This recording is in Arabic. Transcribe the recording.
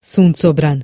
suncobran